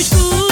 escuro